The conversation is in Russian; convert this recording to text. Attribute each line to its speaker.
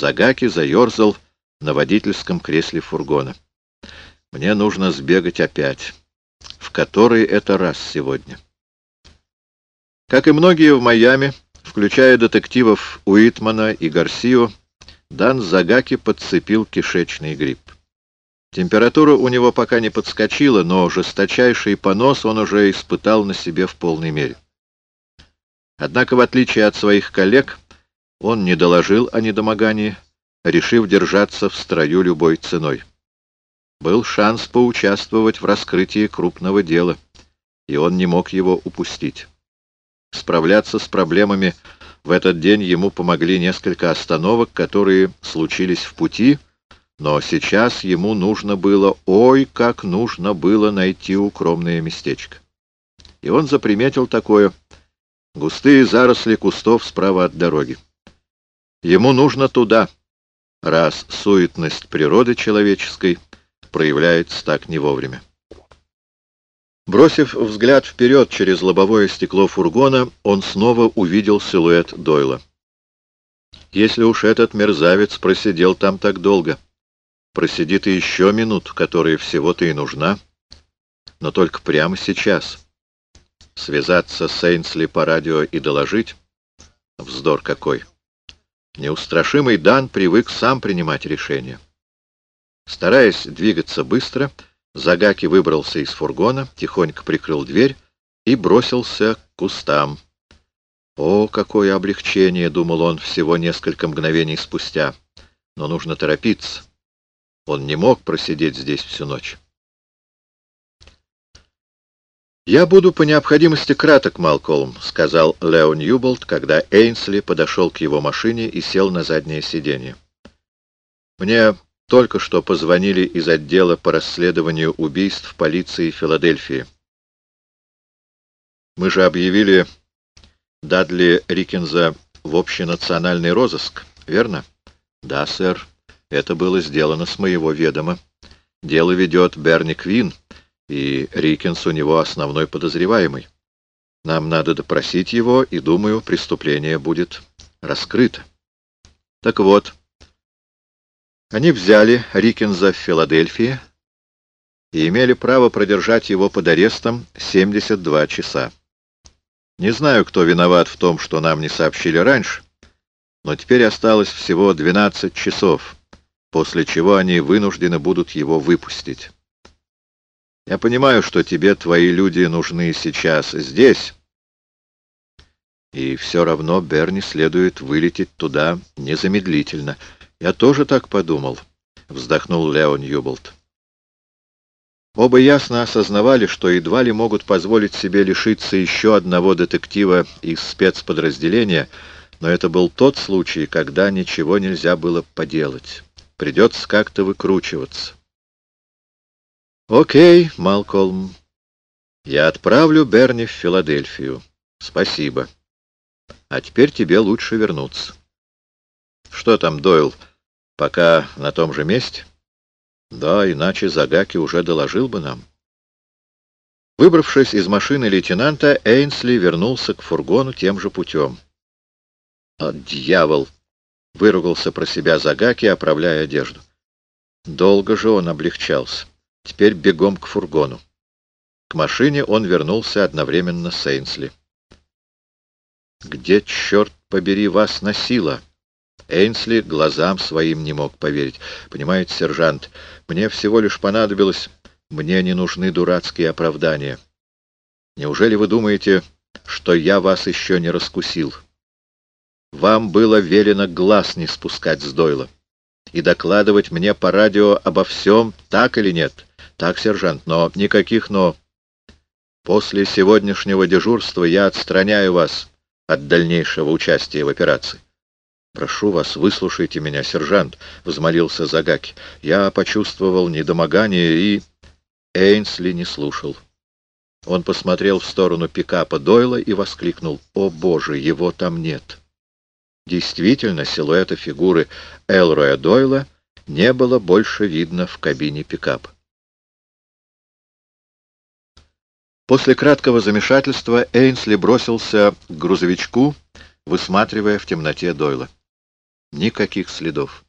Speaker 1: Загаки заерзал на водительском кресле фургона. «Мне нужно сбегать опять. В который это раз сегодня?» Как и многие в Майами, включая детективов Уитмана и Гарсио, Дан Загаки подцепил кишечный грипп. Температура у него пока не подскочила, но жесточайший понос он уже испытал на себе в полной мере. Однако, в отличие от своих коллег, он не доложил о недомогании, решив держаться в строю любой ценой. Был шанс поучаствовать в раскрытии крупного дела, и он не мог его упустить. Справляться с проблемами в этот день ему помогли несколько остановок, которые случились в пути, но сейчас ему нужно было, ой, как нужно было найти укромное местечко. И он заприметил такое густые заросли кустов справа от дороги. Ему нужно туда, раз суетность природы человеческой проявляется так не вовремя. Бросив взгляд вперед через лобовое стекло фургона, он снова увидел силуэт Дойла. Если уж этот мерзавец просидел там так долго, просидит и еще минут, которые всего-то и нужна, но только прямо сейчас. Связаться с Эйнсли по радио и доложить? Вздор какой! Неустрашимый Дан привык сам принимать решения. Стараясь двигаться быстро, Загаки выбрался из фургона, тихонько прикрыл дверь и бросился к кустам. «О, какое облегчение!» — думал он всего несколько мгновений спустя. «Но нужно торопиться. Он не мог просидеть здесь всю ночь». «Я буду по необходимости краток, Малколм», — сказал Лео Ньюболт, когда Эйнсли подошел к его машине и сел на заднее сиденье. «Мне только что позвонили из отдела по расследованию убийств полиции Филадельфии. Мы же объявили Дадли Рикенза в общенациональный розыск, верно? Да, сэр. Это было сделано с моего ведома. Дело ведет Берни Квин, и Рикенс у него основной подозреваемый. Нам надо допросить его, и, думаю, преступление будет раскрыто. Так вот, они взяли Рикенза в Филадельфии и имели право продержать его под арестом 72 часа. Не знаю, кто виноват в том, что нам не сообщили раньше, но теперь осталось всего 12 часов, после чего они вынуждены будут его выпустить. Я понимаю, что тебе твои люди нужны сейчас здесь, и все равно Берни следует вылететь туда незамедлительно — «Я тоже так подумал», — вздохнул Леон Юболт. Оба ясно осознавали, что едва ли могут позволить себе лишиться еще одного детектива из спецподразделения, но это был тот случай, когда ничего нельзя было поделать. Придется как-то выкручиваться. «Окей, Малкольм, я отправлю Берни в Филадельфию. Спасибо. А теперь тебе лучше вернуться». «Что там, Дойл?» Пока на том же месте? Да, иначе Загаки уже доложил бы нам. Выбравшись из машины лейтенанта, Эйнсли вернулся к фургону тем же путем. «О, дьявол!» — выругался про себя Загаки, оправляя одежду. Долго же он облегчался. Теперь бегом к фургону. К машине он вернулся одновременно с Эйнсли. «Где, черт побери, вас носило?» Эйнсли глазам своим не мог поверить. «Понимаете, сержант, мне всего лишь понадобилось... Мне не нужны дурацкие оправдания. Неужели вы думаете, что я вас еще не раскусил? Вам было велено глаз не спускать с Дойла и докладывать мне по радио обо всем, так или нет? Так, сержант, но никаких «но». После сегодняшнего дежурства я отстраняю вас от дальнейшего участия в операции. «Прошу вас, выслушайте меня, сержант», — взмолился Загаки. «Я почувствовал недомогание и...» Эйнсли не слушал. Он посмотрел в сторону пикапа Дойла и воскликнул. «О, Боже, его там нет!» Действительно, силуэта фигуры Элроя Дойла не было больше видно в кабине пикапа. После краткого замешательства Эйнсли бросился к грузовичку, высматривая в темноте Дойла. Никаких следов.